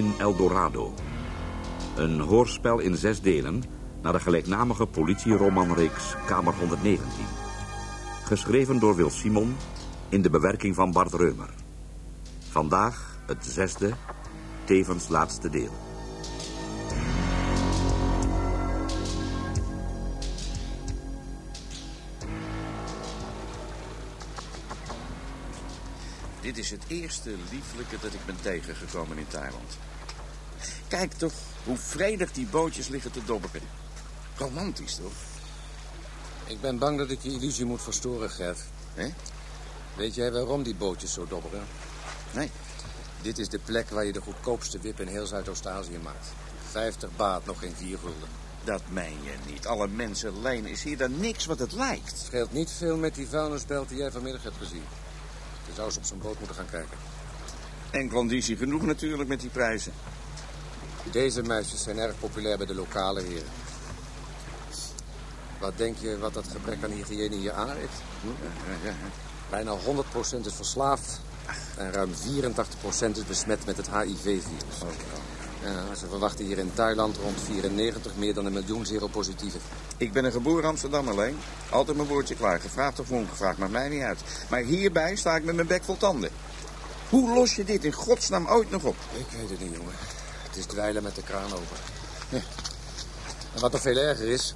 In El Dorado. Een hoorspel in zes delen naar de gelijknamige politieromanreeks Kamer 119. Geschreven door Wil Simon in de bewerking van Bart Reumer. Vandaag het zesde, tevens laatste deel. Dit is het eerste lieflijke dat ik ben tegengekomen in Thailand. Kijk toch hoe vredig die bootjes liggen te dobberen. Romantisch, toch? Ik ben bang dat ik je illusie moet verstoren, Gert. Hè? Weet jij waarom die bootjes zo dobberen? Nee. Dit is de plek waar je de goedkoopste wip in heel Zuidoost-Azië maakt. 50 baat, nog geen vier gulden. Dat meen je niet. Alle mensen lenen is hier dan niks wat het lijkt. Het scheelt niet veel met die vuilnisbelt die jij vanmiddag hebt gezien. Je zou eens op zo'n boot moeten gaan kijken. En conditie genoeg natuurlijk met die prijzen. Deze meisjes zijn erg populair bij de lokale heren. Wat denk je wat dat gebrek aan hygiëne je aanricht? Hm? Ja, ja, ja. Bijna 100% is verslaafd en ruim 84% is besmet met het HIV-virus. Ja, ze verwachten hier in Thailand rond 94 meer dan een miljoen seropositieven. Ik ben een geboren Amsterdam alleen. Altijd mijn woordje klaar. Gevraagd of ongevraagd, maakt mij niet uit. Maar hierbij sta ik met mijn bek vol tanden. Hoe los je dit in godsnaam ooit nog op? Ik weet het niet, jongen. Het is dweilen met de kraan open. Ja. En wat nog veel erger is...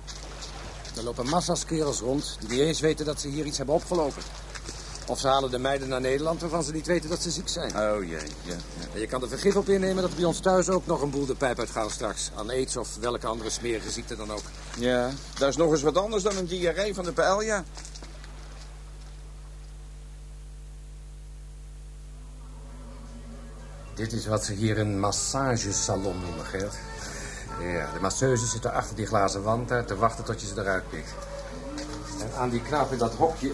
er lopen massa's kerels rond... die niet eens weten dat ze hier iets hebben opgelopen. Of ze halen de meiden naar Nederland waarvan ze niet weten dat ze ziek zijn. Oh jee, ja. ja. En je kan er vergif op innemen dat bij ons thuis ook nog een boel de pijp uitgaan straks. Aan aids of welke andere smerige ziekte dan ook. Ja, dat is nog eens wat anders dan een diarree van de paella. Dit is wat ze hier een massagesalon noemen, Gert. Ja, de masseuse zit er achter die glazen wand daar te wachten tot je ze eruit pikt. En aan die knaap in dat hokje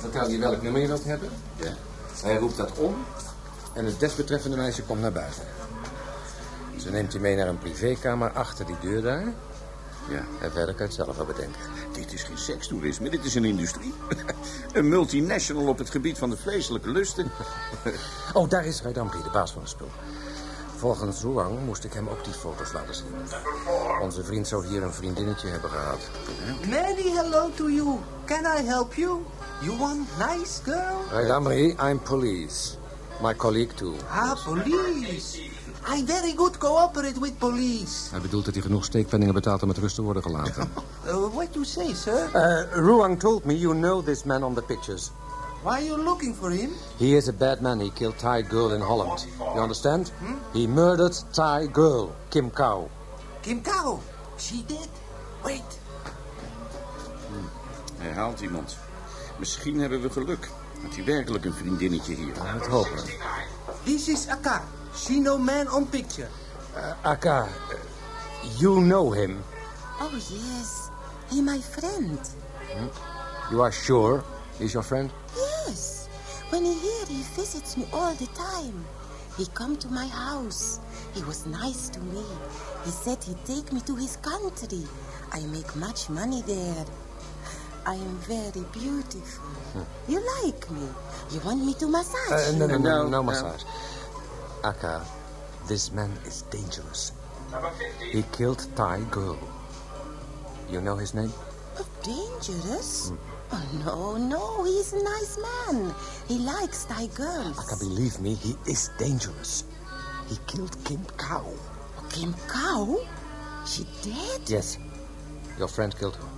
vertel je welk nummer je wilt hebben. Ja. Hij roept dat om en het desbetreffende meisje komt naar buiten. Ze neemt je mee naar een privékamer achter die deur daar. Ja. En verder kan je het zelf wel bedenken. Dit is geen sekstoerisme, dit is een industrie. een multinational op het gebied van de vleeselijke lusten. Oh, daar is Raidamri, de baas van het spul. Volgens Zhuang moest ik hem ook die foto's laten zien. Onze vriend zou hier een vriendinnetje hebben gehad. Many hello to you. Can I help you? You want nice girl? Raidamri, I'm police. My colleague too. Ah, police. I very good cooperate with police. Hij bedoelt dat hij genoeg steekpenningen betaalt om met rust te worden gelaten. Uh, what you say, sir? Uh, Ruang told me you know this man on the pictures. Why are you looking for him? He is a bad man. He killed Thai girl in Holland. You understand? He murdered Thai girl, Kim Kao. Kim Kao. She did. Wait. Hij haalt iemand. Misschien hebben we geluk. Had hij werkelijk een vriendinnetje hier? Het hopen. This is Aka. She no man on picture. Aka, you know him. Oh, yes. He my friend. You are sure he's your friend? Yes. When he here, he visits me all the time. He come to my house. He was nice to me. He said he'd take me to his country. I make much money there. I am very beautiful. You like me? You want me to massage Uh, no, no, you? no, no, No, no. massage. Aka, this man is dangerous. He killed Thai girl. You know his name? Oh, dangerous? Oh, no, no. He's a nice man. He likes Thai girls. Aka, believe me, he is dangerous. He killed Kim Kao. Oh, Kim Kao? She dead? Yes, your friend killed her.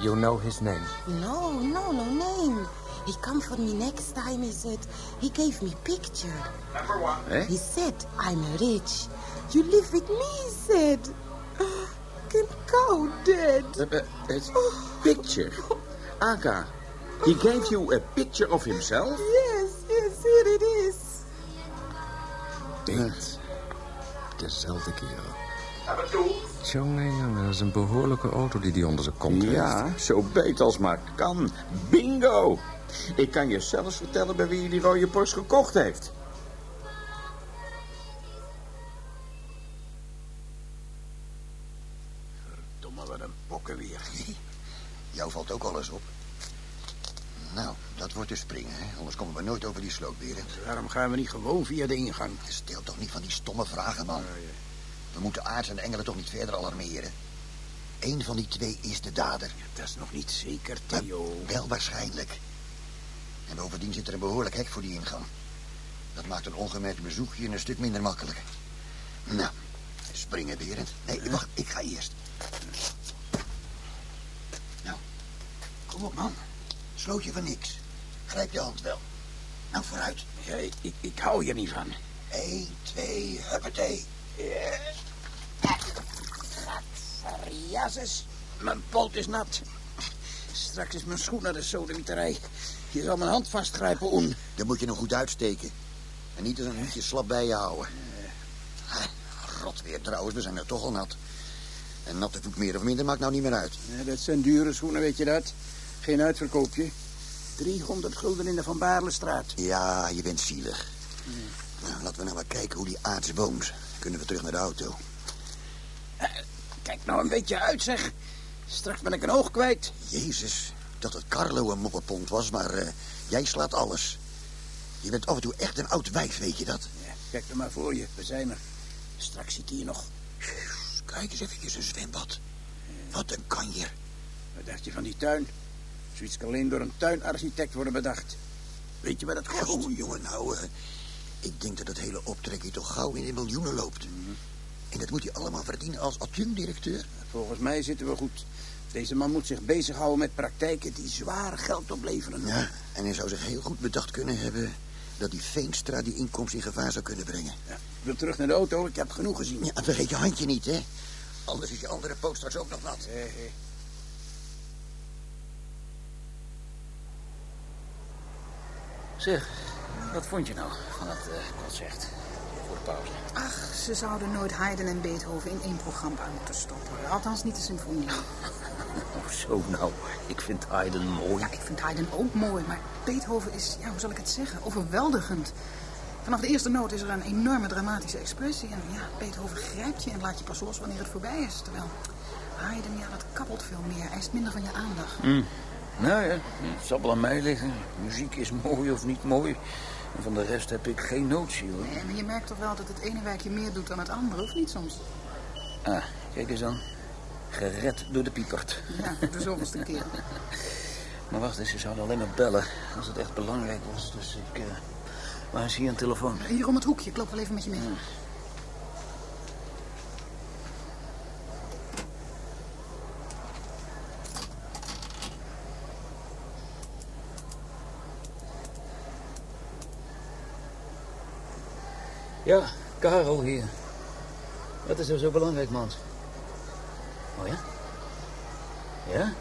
You know his name? No, no, no name. He come for me next time, he said. He gave me picture. Hè? Eh? He said, I'm rich. You live with me, he said. Kim Kao dead. Uh, uh, it's picture. Aka, he gave you a picture of himself? Yes, yes, here it is. Dit. Dezelfde kerel. Jongen, jongen, dat is een behoorlijke auto die die onder zijn kont heeft. Ja, zo beet als maar kan. Bingo! Ik kan je zelfs vertellen bij wie je die rode Porsche gekocht heeft. Nooit over die sloot, Berend. Waarom gaan we niet gewoon via de ingang? Stel toch niet van die stomme vragen, man. We moeten aards en engelen toch niet verder alarmeren. Eén van die twee is de dader. Dat is nog niet zeker, Maar Theo. wel waarschijnlijk. En bovendien zit er een behoorlijk hek voor die ingang. Dat maakt een ongemerkt bezoekje een stuk minder makkelijk. Nou, springen, Berend. Nee, wacht, ik ga eerst. Nou, kom op, man. Sloot je van niks. Grijp je hand wel. Nou, vooruit. Ja, ik, ik, ik hou hier niet van. Eén, twee, huppatee. Jezus, mijn poot is nat. Straks is mijn schoen naar de sodemieterij. Je zal mijn hand vastgrijpen, Oen. Dan moet je nog goed uitsteken. En niet als een hoedje slap bij je houden. Ah, Rot weer trouwens, we zijn er toch al nat. En natte voet meer of minder maakt nou niet meer uit. Ja, dat zijn dure schoenen, weet je dat? Geen uitverkoopje. 300 gulden in de Van Baarlestraat. Ja, je bent zielig. Nou, laten we nou maar kijken hoe die aards woont. Kunnen we terug naar de auto. Kijk nou een beetje uit, zeg. Straks ben ik een oog kwijt. Jezus, dat het Carlo een mopperpont was, maar eh, jij slaat alles. Je bent af en toe echt een oud wijf, weet je dat? Ja, kijk er maar voor je, we zijn er. Straks zit hier nog. Kijk eens eventjes een zwembad. Wat een kanjer. Wat dacht je van die tuin? Zoiets kan alleen door een tuinarchitect worden bedacht. Weet je wat het kost? Oh, jongen, nou, eh, ik denk dat het hele optrekje toch gauw in de miljoenen loopt. En dat moet hij allemaal verdienen als adjunct-directeur. Volgens mij zitten we goed. Deze man moet zich bezighouden met praktijken die zwaar geld opleveren. Ja, en hij zou zich heel goed bedacht kunnen hebben... dat die Veenstra die inkomst in gevaar zou kunnen brengen. Ja, ik wil terug naar de auto, ik heb genoeg gezien. Ja, vergeet je handje niet, hè. Anders is je andere poot straks ook nog nat. Zeg, wat vond je nou van het eh, concert voor de pauze? Ach, ze zouden nooit Haydn en Beethoven in één programma moeten stoppen. Althans niet de symfonie. Oh, zo nou. Ik vind Haydn mooi. Ja, ik vind Haydn ook mooi, maar Beethoven is, ja, hoe zal ik het zeggen, overweldigend. Vanaf de eerste noot is er een enorme dramatische expressie. En ja, Beethoven grijpt je en laat je pas los wanneer het voorbij is. Terwijl Haydn, ja, dat kabbelt veel meer. Eist minder van je aandacht. Nou ja, het zal wel aan mij liggen. Muziek is mooi of niet mooi. En van de rest heb ik geen notie, hoor. En Eh, je merkt toch wel dat het ene wijkje meer doet dan het andere, of niet soms? Ah, kijk eens aan. Gered door de piepert. Ja, de zoveelste keer. Maar wacht eens, ze zouden alleen maar bellen als het echt belangrijk was. Dus ik... eh waar is hier een telefoon? Hier om het hoekje, ik loop wel even met je mee. Ja, Karel hier. Wat is er zo belangrijk, man? Oh ja? Ja?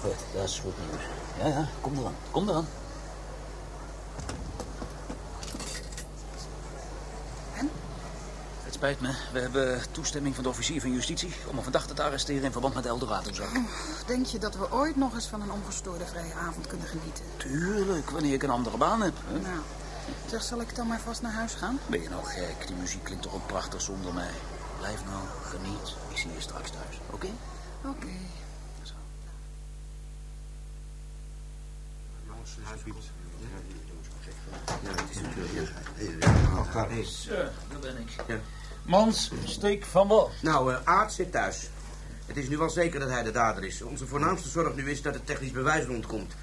Goed, dat is goed nieuws. Ja, ja, kom eraan. Kom eraan. En? Het spijt me. We hebben toestemming van de officier van justitie... om een verdachte te arresteren in verband met de Eldorado-zaak. Denk je dat we ooit nog eens van een ongestoorde vrije avond kunnen genieten? Tuurlijk, wanneer ik een andere baan heb. Hè? Nou, zeg, zal ik dan maar vast naar huis gaan? Ben je nou gek? Die muziek klinkt toch ook prachtig zonder mij. Blijf nou, geniet. Ik zie je straks thuis, oké? Oké. Zo, daar ben ik. Mans, steek van wal. Nou, eh Aard zit thuis. Het is nu wel zeker dat hij de dader is. Onze voornaamste zorg nu is dat het technisch bewijs rondkomt.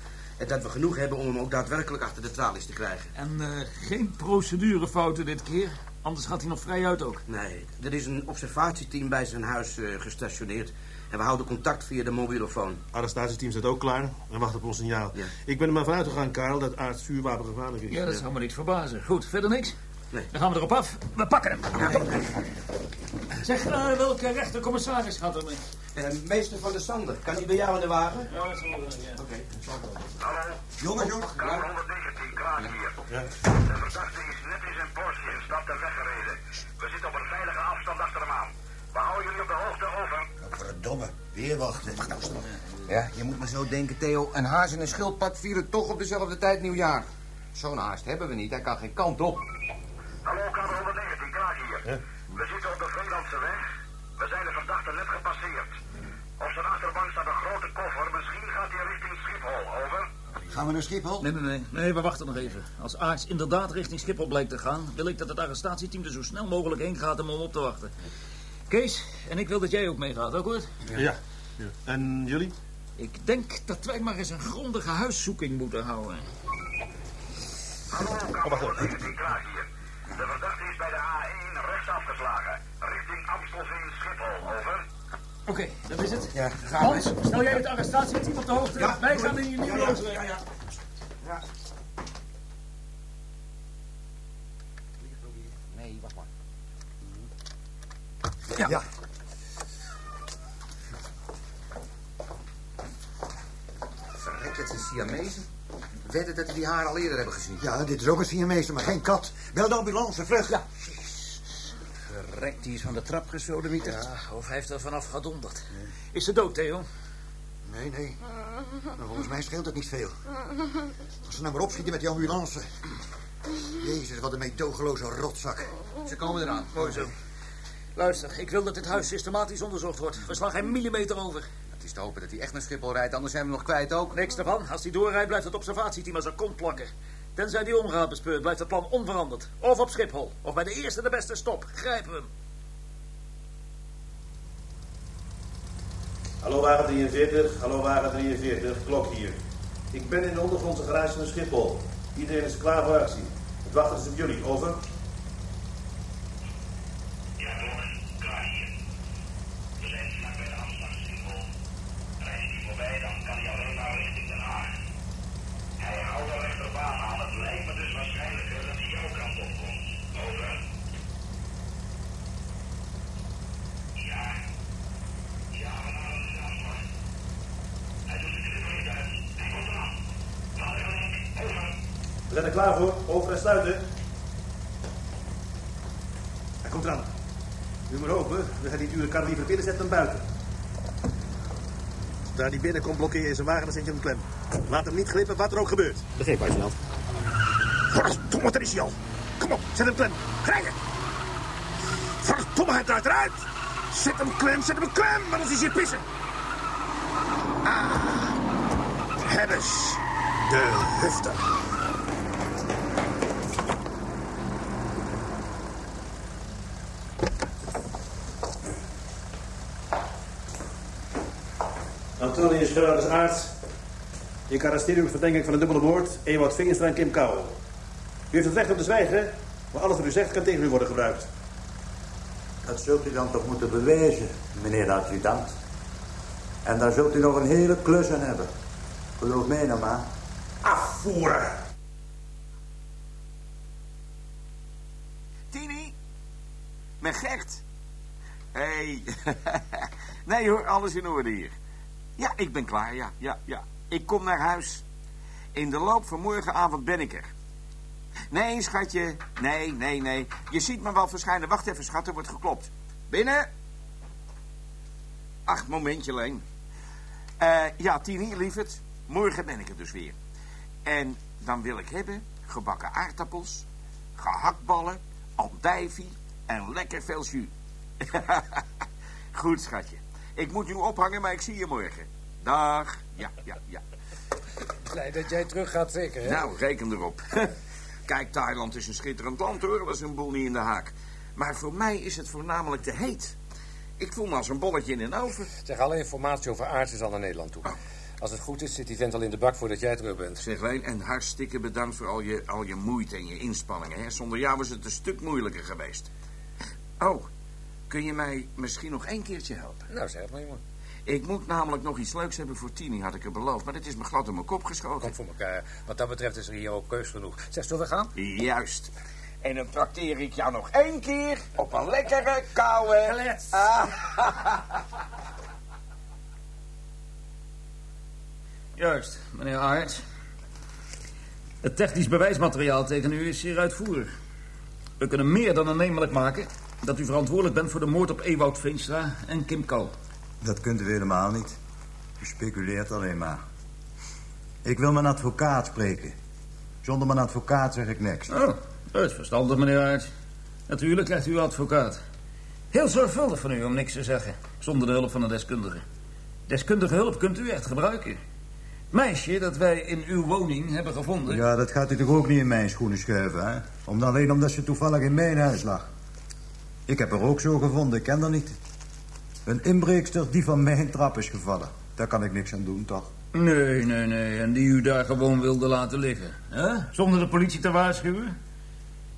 En dat we genoeg hebben om hem ook daadwerkelijk achter de tralies te krijgen. En eh, geen procedurefouten dit keer. Anders gaat hij nog vrij uit ook. Nee, er is een observatieteam bij zijn huis eh, gestationeerd. En we houden contact via de mobielofoon. Arrestatieteam staat ook klaar en wacht op ons signaal. Ja. Ik ben er maar vanuit gegaan, Karel, dat aard vuurwapen gevaarlijk is. Ja, dat zou me niet verbazen. Goed, verder niks? Nee. Dan gaan we erop af. We pakken hem. Zeg, eh, welke rechtercommissaris gaat er mee? Eh, meester van de Sander, kan hij bij jou in de wagen? Ja, dat zal wel, ja. Oké, dat zal wel. Jongen, jongen. Kamer 119, Kraak hier. Ja. De verdachte is net in zijn Porsche instapt en weggereden. We zitten op een veilige afstand achter hem aan. We houden jullie op de hoogte over. Verdomme, weer wachten. Ja, je moet maar zo denken, Theo. Een haas en een schildpad vieren toch op dezelfde tijd nieuwjaar. Zo'n haast hebben we niet. Hij kan geen kant op. Hallo, kamer 119, Kraak hier. We zitten op de Vreelandse weg. We zijn de verdachte net gepasseerd. Op zijn achterbank staat een grote koffer. Misschien gaat hij richting Schiphol, over. Gaan we naar Schiphol? Nee, nee, nee, nee, we wachten nog even. Als Aarts inderdaad richting Schiphol blijkt te gaan... wil ik dat het arrestatieteam er zo snel mogelijk heen gaat om hem op te wachten. Kees, en ik wil dat jij ook meegaat, ook hoor? Ja. ja. En jullie? Ik denk dat wij maar eens een grondige huiszoeking moeten houden. Hallo, die Kraag hier. De verdachte is bij de A1 rechts afgeslagen. Richting Amstelveen Schiphol, over. Oké, dat is het. Ja, Hans, stel jij het arrestatieteam op de hoogte. Ja. Wij gaan in je nieuwe ja, ja. Ja. Nee, wacht maar. Ja. ja. Verrek, het is Siamezen. Wedden dat we die haar al eerder hebben gezien. Ja, dit is ook een Siameester, maar geen kat. Bel de ambulance, vlug. Ja. Verrekt, die is van de trap gesodemieterd. Ja, of hij heeft er vanaf gedonderd. Is ze dood, Theo? Nee, nee. Maar volgens mij scheelt het niet veel. Als ze nou maar opschieten met die ambulance. Jezus, wat een meedogenloze rotzak. Ze komen eraan. Mooi zo. Luister, ik wil dat dit huis systematisch onderzocht wordt. We slaan geen millimeter over. Het is te hopen dat hij echt naar Schiphol rijdt, anders zijn we nog kwijt ook. Niks ervan. Als hij doorrijdt, blijft het observatieteam aan zijn kont plakken. Tenzij die omgaat bespeurt, blijft het plan onveranderd. Of op Schiphol, of bij de eerste de beste stop. Grijpen we hem. Hallo wagen 43, hallo wagen 43, klok hier. Ik ben in de ondergrondse garage van Schiphol. Iedereen is klaar voor actie. Het wachten is op jullie, over. Ja, hoor. Klaar hier. We zijn vlak bij de afslagssymbool. Rijdt hij voorbij, dan kan hij alleen maar richting Den Haag. Hij houdt de rechterbaan aan. Het lijkt me dus waarschijnlijker dat hij jouw kant op komt. Over. Ja. Ja, we gaan hem de afslag. Hij doet de knipper niet uit. Hij komt eraan. Laat er link. Over. We zijn er klaar voor. Over en sluiten. Hij komt eraan. Nu maar open. We gaan die dure kar liever binnen zetten dan buiten. Zodra die binnenkomt, blokkeer je zijn wagen, dan zet je hem klem. Laat hem niet glippen, wat er ook gebeurt. Begreep, luitenant. Verdomme, daar is hij al. Kom op, zet hem klem. Krijgen. Verdomme, hij draait eruit. Zet hem klem, zet hem klem, anders is hij pissen. Ah, hebben ze de hufter. Antonius Gerardus Aarts. Ik arresteer u op verdenking van een dubbele moord. Ewout Vingerstra en Kim Kouwen. U heeft het recht om te zwijgen, maar alles wat u zegt kan tegen u worden gebruikt. Dat zult u dan toch moeten bewijzen, meneer de adjudant. En daar zult u nog een hele klus aan hebben. Geloof mij nou maar. Afvoeren! Tini? Met Gert? Hé. Hey. nee hoor, alles in orde hier. Ja, ik ben klaar, ja, ja, ja. Ik kom naar huis. In de loop van morgenavond ben ik er. Nee, schatje. Nee, nee, nee. Je ziet me wel verschijnen. Wacht even, schat, er wordt geklopt. Binnen. Ach, momentje alleen. Eh, ja, Tini, lieverd. Morgen ben ik er dus weer. En dan wil ik hebben gebakken aardappels, gehaktballen, andijvie en lekker veel jus. Goed, schatje. Ik moet nu ophangen, maar ik zie je morgen. Dag. Ja, ja, ja. Blij dat jij terug gaat, zeker, hè? Nou, reken erop. Kijk, Thailand is een schitterend land, hoor. Dat is een boel niet in de haak. Maar voor mij is het voornamelijk te heet. Ik voel me als een bolletje in een oven. Zeg, alle informatie over Aarts is al naar Nederland toe. Als het goed is, zit die vent al in de bak voordat jij terug bent. Zeg, Leen, en hartstikke bedankt voor al je, al je moeite en je inspanningen. Hè? Zonder jou was het een stuk moeilijker geweest. Oh, kun je mij misschien nog één keertje helpen? Nou, zeg maar, jongen. Ik moet namelijk nog iets leuks hebben voor Tini, had ik er beloofd. Maar dit is me glad in mijn kop geschoten. Komt voor elkaar. Wat dat betreft is er hier ook keus genoeg. Zeg, zullen we gaan? Juist. En dan trakteer ik jou nog één keer op een lekkere, koude... Klets. Ah. Juist, meneer Aerts. Het technisch bewijsmateriaal tegen u is zeer uitvoerig. We kunnen meer dan aannemelijk maken dat u verantwoordelijk bent voor de moord op Ewout Veenstra en Kim Kou. Dat kunt u helemaal niet. U speculeert alleen maar. Ik wil mijn advocaat spreken. Zonder mijn advocaat zeg ik niks. Oh, dat is verstandig, meneer Aerts. Natuurlijk krijgt u uw advocaat. Heel zorgvuldig van u om niks te zeggen, zonder de hulp van een deskundige. Deskundige hulp kunt u echt gebruiken. Meisje dat wij in uw woning hebben gevonden. Ja, dat gaat u toch ook niet in mijn schoenen schuiven, hè? Om, alleen omdat ze toevallig in mijn huis lag. Ik heb haar ook zo gevonden, ik ken haar niet. Een inbreekster die van mijn trap is gevallen. Daar kan ik niks aan doen, toch? Nee, nee, nee. En die u daar gewoon wilde laten liggen. hè? Zonder de politie te waarschuwen?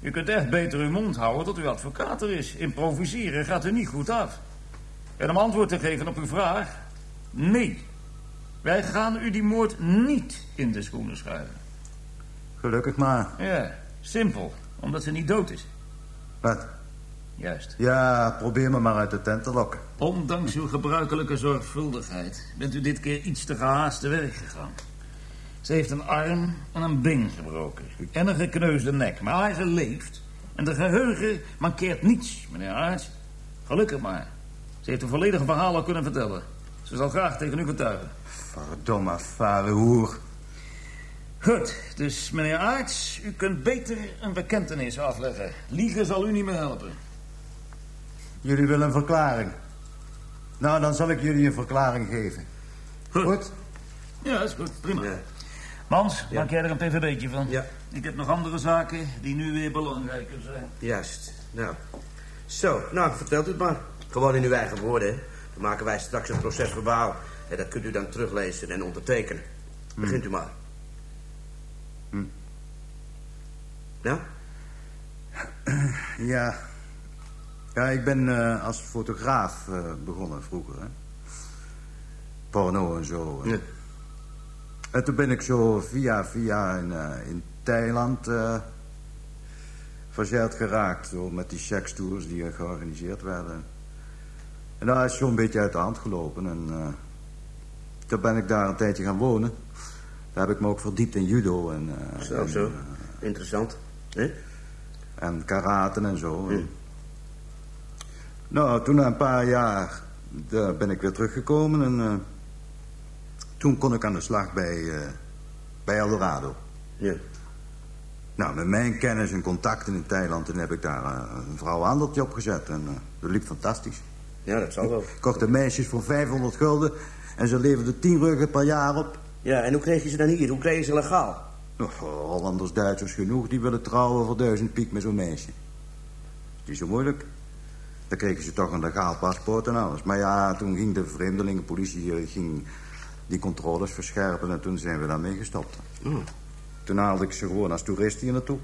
U kunt echt beter uw mond houden tot uw advocaat er is. Improviseren gaat u niet goed af. En om antwoord te geven op uw vraag... Nee. Wij gaan u die moord niet in de schoenen schuiven. Gelukkig maar. Ja, simpel. Omdat ze niet dood is. Wat? Juist. Ja, probeer me maar uit de tent te lokken. Ondanks uw gebruikelijke zorgvuldigheid... bent u dit keer iets te gehaast te werk gegaan. Ze heeft een arm en een been gebroken. En een gekneusde nek. Maar ze leeft. En de geheugen mankeert niets, meneer Aerts. Gelukkig maar. Ze heeft een volledige verhaal al kunnen vertellen. Ze zal graag tegen u getuigen. Verdomme, vare hoer. Goed, dus meneer Aarts, u kunt beter een bekentenis afleggen. Liegen zal u niet meer helpen. Jullie willen een verklaring. Nou, dan zal ik jullie een verklaring geven. Goed? Ja, is goed. Prima. Mans, maak jij er een pvb'tje van? Ja. Ik heb nog andere zaken die nu weer belangrijker zijn. Juist. Nou. Zo, nou, vertelt u het maar. Gewoon in uw eigen woorden, hè. Dan maken wij straks een proces verbaal. En dat kunt u dan teruglezen en ondertekenen. Begint u maar. Hm. Nou? Ja. Ja, ik ben eh, als fotograaf eh, begonnen vroeger, hè. Porno en zo. En toen ben ik zo via via in, eh, in Thailand verzeild geraakt. Zo, met die sekstours die georganiseerd werden. En daar is zo'n beetje uit de hand gelopen. En toen ben ik daar een tijdje gaan wonen. Daar heb ik me ook verdiept in judo en... Zo, en, zo. Interessant. hè? en karaten en zo. Nou, toen na een paar jaar daar ben ik weer teruggekomen en eh, toen kon ik aan de slag bij, eh, bij Eldorado. Ja. Nou, met mijn kennis en contacten in Thailand toen heb ik daar eh, een vrouwenhandeltje opgezet en eh, dat liep fantastisch. Ja, dat zal wel. Ik kocht meisjes voor 500 gulden en ze leverden 10 ruggen per jaar op. Ja, en hoe kreeg je ze dan hier? Hoe kreeg je ze legaal? Oh, Hollanders, Duitsers genoeg, die willen trouwen voor duizend piek met zo'n meisje. Is niet zo moeilijk. Dan kregen ze toch een legaal paspoort en alles. Maar ja, toen ging de vreemdelingenpolitie eh, ging die controles verscherpen en toen zijn we daarmee gestopt. Toen haalde ik ze gewoon als toerist hier naartoe.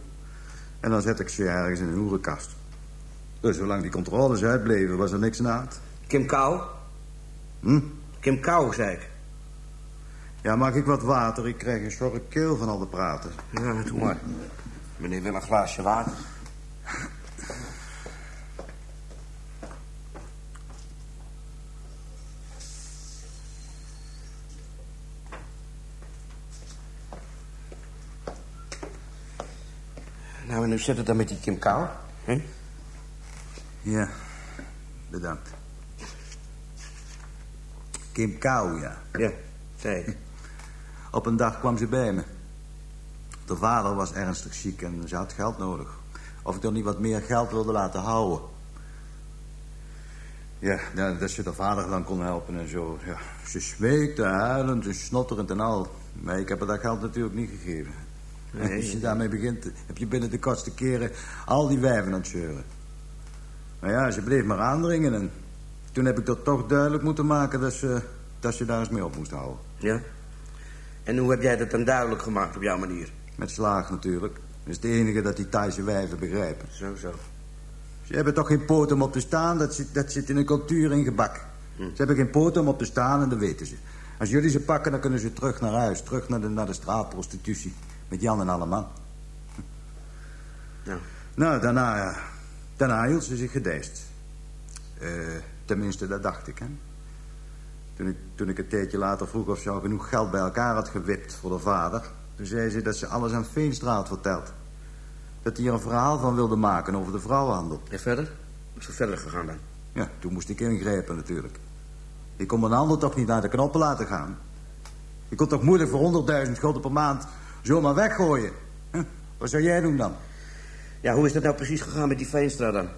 En dan zet ik ze ergens in een hoerenkast. Dus zolang die controles uitbleven, was er niks aan de hand. Kim Kou? Hm? Kim Kou, zei ik. Ja, mag ik wat water? Ik krijg een schorre keel van al de praten. Ja, doe maar. Meneer wil een glaasje water. Nou, en nu zit het dan met die Kim hè? Ja, bedankt. Kim Kou, ja. Ja, zei ik. Op een dag kwam ze bij me. De vader was ernstig ziek en ze had geld nodig. Of ik er niet wat meer geld wilde laten houden. Ja, ja, dat ze de vader dan kon helpen en zo. Ja, ze smeekte, huilend en snotterend en al. Maar ik heb haar dat geld natuurlijk niet gegeven. Nee. Als je daarmee begint, heb je binnen de kortste keren al die wijven aan het zeuren. Maar ja, ze bleef maar aandringen en toen heb ik dat toch duidelijk moeten maken dat ze, dat ze daar eens mee op moest houden. Ja? En hoe heb jij dat dan duidelijk gemaakt op jouw manier? Met slaag natuurlijk. Dat is het enige dat die Thaise wijven begrijpen. Zo, zo. Ze hebben toch geen poot om op te staan? Dat zit, dat zit in een cultuur in gebak. Ze hebben geen poot om op te staan en dat weten ze. Als jullie ze pakken, dan kunnen ze terug naar huis. Terug naar de, naar de straatprostitutie. Met Jan en alle man. Ja. Nou, daarna, daarna hield ze zich gedijst. Eh, tenminste, dat dacht ik, hè. Toen ik, toen ik een tijdje later vroeg of ze al genoeg geld bij elkaar had gewipt voor de vader... toen zei ze dat ze alles aan Veenstra had verteld. Dat hij er een verhaal van wilde maken over de vrouwenhandel. En verder? Is er verder gegaan dan? Ja, toen moest ik ingrijpen natuurlijk. Ik kon mijn handen toch niet naar de knoppen laten gaan. Je kon toch moeilijk voor 100.000 gulden per maand zomaar weggooien. Huh? Wat zou jij doen dan? Ja, hoe is dat nou precies gegaan met die Veenstra dan?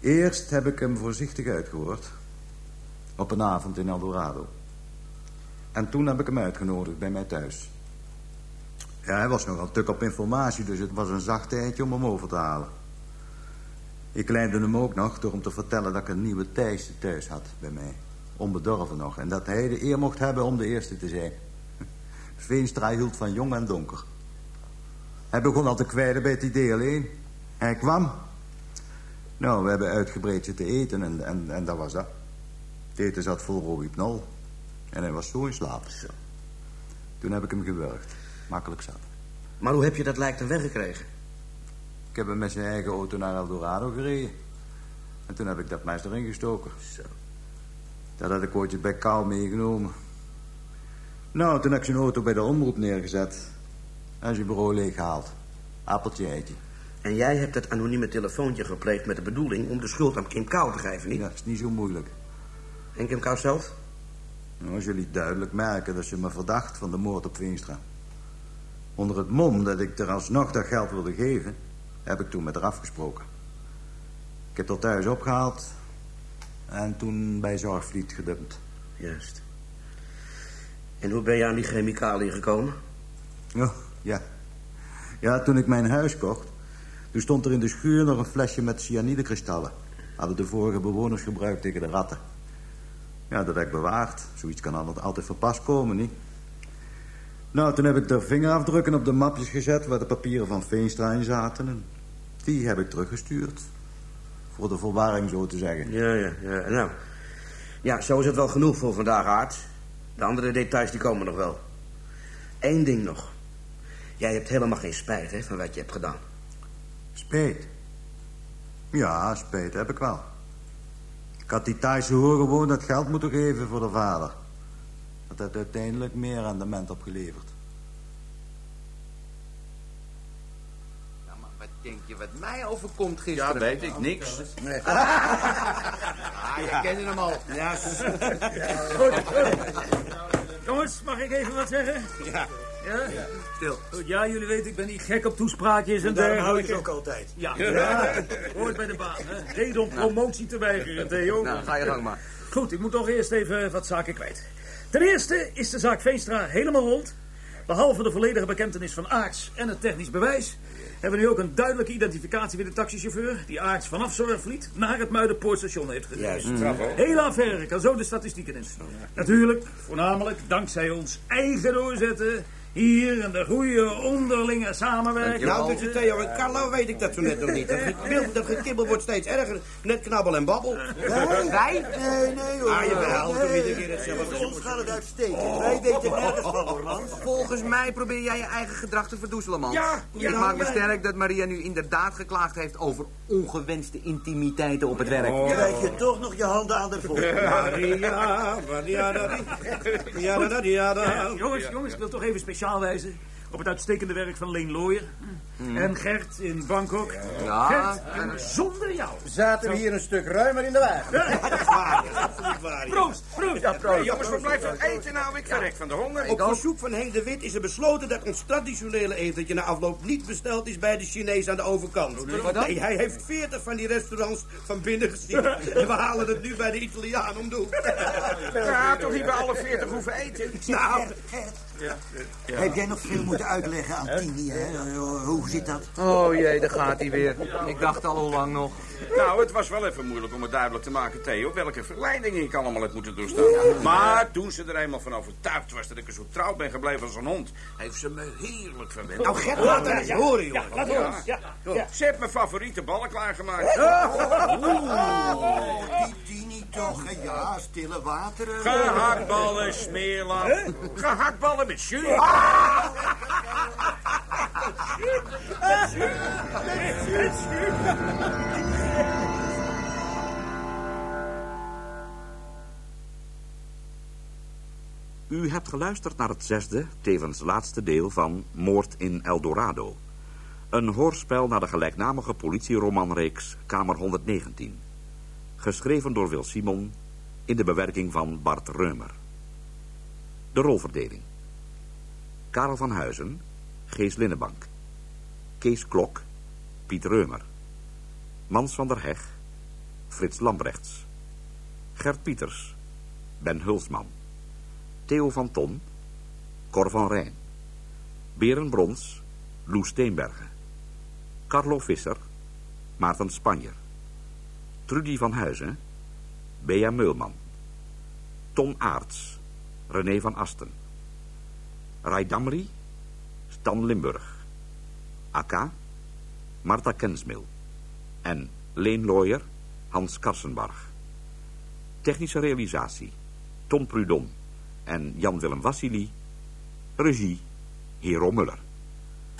Eerst heb ik hem voorzichtig uitgehoord. Op een avond in Eldorado. En toen heb ik hem uitgenodigd bij mij thuis. Ja, hij was nogal tuk op informatie, dus het was een zacht eindje om hem over te halen. Ik leidde hem ook nog door hem te vertellen dat ik een nieuwe Thijs thuis had bij mij. Onbedorven nog. En dat hij de eer mocht hebben om de eerste te zijn. Veenstra hield van jong en donker. Hij begon al te kwijlen bij het idee alleen. Hij kwam. Nou, we hebben uitgebreid zitten eten en, en, en dat was dat. Het eten zat vol rohypnol. En hij was zo in slaap. Toen heb ik hem gewurgd. Makkelijk zat. Maar hoe heb je dat lijk dan weggekregen? Ik heb hem met zijn eigen auto naar Eldorado gereden. En toen heb ik dat mes erin gestoken. Zo. Dat had ik ooit bij Kou meegenomen. Nou, toen heb ik zijn auto bij de omroep neergezet. En zijn bureau leeggehaald. Appeltje eitje. En jij hebt het anonieme telefoontje gepleegd met de bedoeling om de schuld aan Kim Kou te geven, niet? Ja, dat is niet zo moeilijk. En Kim Kou zelf? Nou, als jullie duidelijk merken dat je me verdacht van de moord op Veenstra. Onder het mom dat ik er alsnog dat geld wilde geven, heb ik toen met haar afgesproken. Ik heb haar thuis opgehaald en toen bij Zorgvliet gedumpt. Juist. En hoe ben je aan die chemicaliën gekomen? Oh, ja. Ja, toen ik mijn huis kocht, toen stond er in de schuur nog een flesje met cyanidekristallen. Hadden de vorige bewoners gebruikt tegen de ratten. Ja, dat heb ik bewaard. Zoiets kan altijd, altijd verpas komen, niet? Nou, toen heb ik de vingerafdrukken op de mapjes gezet... waar de papieren van Veenstra in zaten. En die heb ik teruggestuurd. Voor de verwarring, zo te zeggen. Ja, ja, ja. Nou, ja, zo is het wel genoeg voor vandaag, Aard. De andere details die komen nog wel. Eén ding nog. Jij hebt helemaal geen spijt, hè, van wat je hebt gedaan. Spijt? Ja, spijt heb ik wel. Ik had die Thaise hoor gewoon dat geld moeten geven voor de vader. Dat heeft uiteindelijk meer rendement opgeleverd. Ja, maar wat denk je wat mij overkomt gisteren? Ja, weet ik, niks. Nee. ah, je kende hem al. Ja, Goed, goed. Jongens, mag ik even wat zeggen? Ja. Ja? Stil. Goed, ja, jullie weten, ik ben niet gek op toespraakjes en Daarom hou ik dergelijke. het ook altijd. Ja, ja. hoort bij de baan. Hè? Reden om promotie te weigeren, Theo. Nou, ga je gang maar. Goed, ik moet toch eerst even wat zaken kwijt. Ten eerste is de zaak Veenstra helemaal rond. Behalve de volledige bekentenis van Aarts en het technisch bewijs... hebben we nu ook een duidelijke identificatie van de taxichauffeur... die Aarts vanaf Zorgvliet naar het Muidenpoortstation heeft gereden. Juist, bravo. Hele affaire, kan zo de statistieken in. Natuurlijk, voornamelijk dankzij ons eigen doorzetten... hier en de goede onderlinge samenwerking. Nou, tussen Theo en Carlo weet ik dat zo net nog niet. Dat, gekibbel, dat gekibbel wordt steeds erger. Net knabbel en babbel. Wij? Nee, nee hoor. Ah, jawel, Nee. iedere keer hetzelfde. Ons gaat het uitstekend. Wij weten nergens van, man. Volgens mij probeer jij je eigen gedrag te verdoezelen, man. Ja, Het maakt me sterk dat Maria nu inderdaad geklaagd heeft over ongewenste intimiteiten op het werk. Krijg je toch nog je handen aan de voet. Maria, Maria, Maria, Maria, Ja, jongens, jongens, ik wil toch even speciaal wijzen op het uitstekende werk van Leen Looyer. En Gert in Bangkok. Ja, Gert, en zonder jou. Zaten we hier een stuk ruimer in de wagen. Proost, proost. Ja, Hey, jongens, waar blijft het eten nou? Ik verrek van de honger. Op verzoek van Henk de Wit is er besloten dat ons traditionele etentje na afloop niet besteld is bij de Chinees aan de overkant. Nee, hij heeft veertig van die restaurants van binnen gezien. En we halen het nu bij de Italiaan om de hoek. Ja, toch niet bij alle veertig hoeven eten. Nou, Heb jij nog veel moeten uitleggen aan Tini, hè? Hoe zit dat? Oh jee, daar gaat hij weer. Ik dacht al hoe lang nog. Nou, het was wel even moeilijk om het duidelijk te maken, Theo, welke verleidingen ik allemaal heb moeten doorstaan. Maar toen ze er eenmaal van overtuigd was dat ik er zo trouw ben gebleven als een hond, heeft ze me heerlijk verwend. nou Gert, laat het eens horen, Ja, jongen. laat horen. Ja, ja. Ze heeft mijn favoriete ballen klaargemaakt. Oh, die Tini toch. hè? Ja, stille wateren. Gehaktballen, smeerlap. Gehaktballen met jus. U hebt geluisterd naar het zesde, tevens laatste deel van Moord in El Dorado. Een hoorspel naar de gelijknamige politieromanreeks Kamer 119. Geschreven door Wil Simon in de bewerking van Bart Reumer. De rolverdeling. Karel van Huizen, Gees Linnenbank. Kees Klok, Piet Reumer. Mans van der Heg, Frits Lambrechts. Gert Pieters, Ben Hulsman. Theo van Ton, Cor van Rijn. Beren Brons, Loes Steenbergen. Carlo Visser, Maarten Spanjer. Trudy van Huizen, Bea Meulman. Tom Aarts, René van Asten. Rai Damri, Stan Limburg. Akka, Marta Kensmil. En Leen Looyer, Hans Karsenbarg. Technische realisatie, Tom Prudon en Jan-Willem Vassili. Regie, Hero Muller.